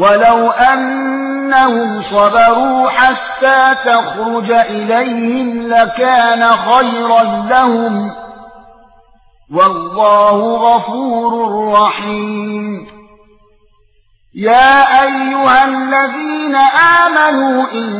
ولو أنهم صبروا حتى تخرج إليهم لكان خيرا لهم والله غفور رحيم. يا ايها الذين امنوا ان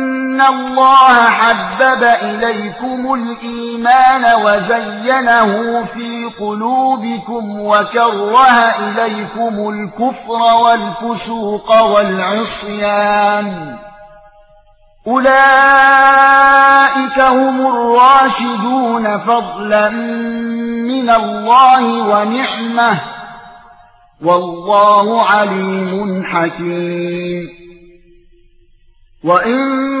الله حبب اليكم الايمان وزينه في قلوبكم وكره اليكم الكفر والفسوق والعصيان أولئك هم الراشدون فضلا من الله ونعمة والله عليم حكيم وإن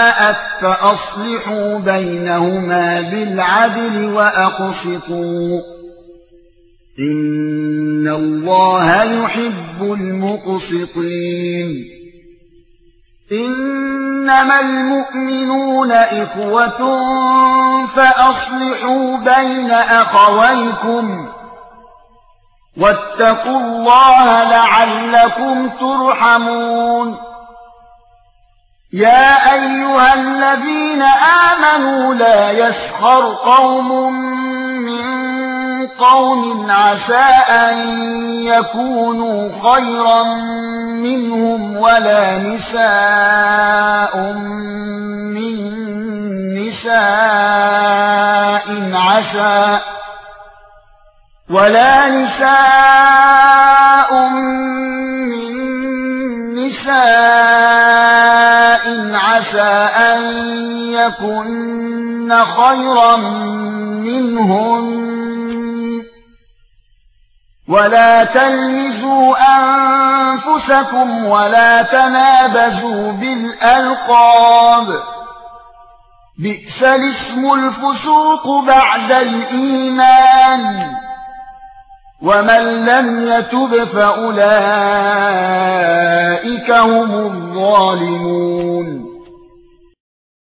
فأصلحوا بينهما بالعدل وأقسطوا. إن الله يحب المقسطين. إنما المؤمنون إخوة فأصلحوا بين أخويكم. واتقوا الله لعلكم ترحمون. يا أيها الذين آمنوا لا يسخر قوم من قوم عسى أن يكونوا خيرا منهم ولا نساء من نساء عسى ولا نساء عسى أن يكن خيرا منهم ولا تلمزوا أنفسكم ولا تنابزوا بالألقاب. بئس الاسم الفسوق بعد الإيمان. ومن لم يتب فأولئك هم الظالمون.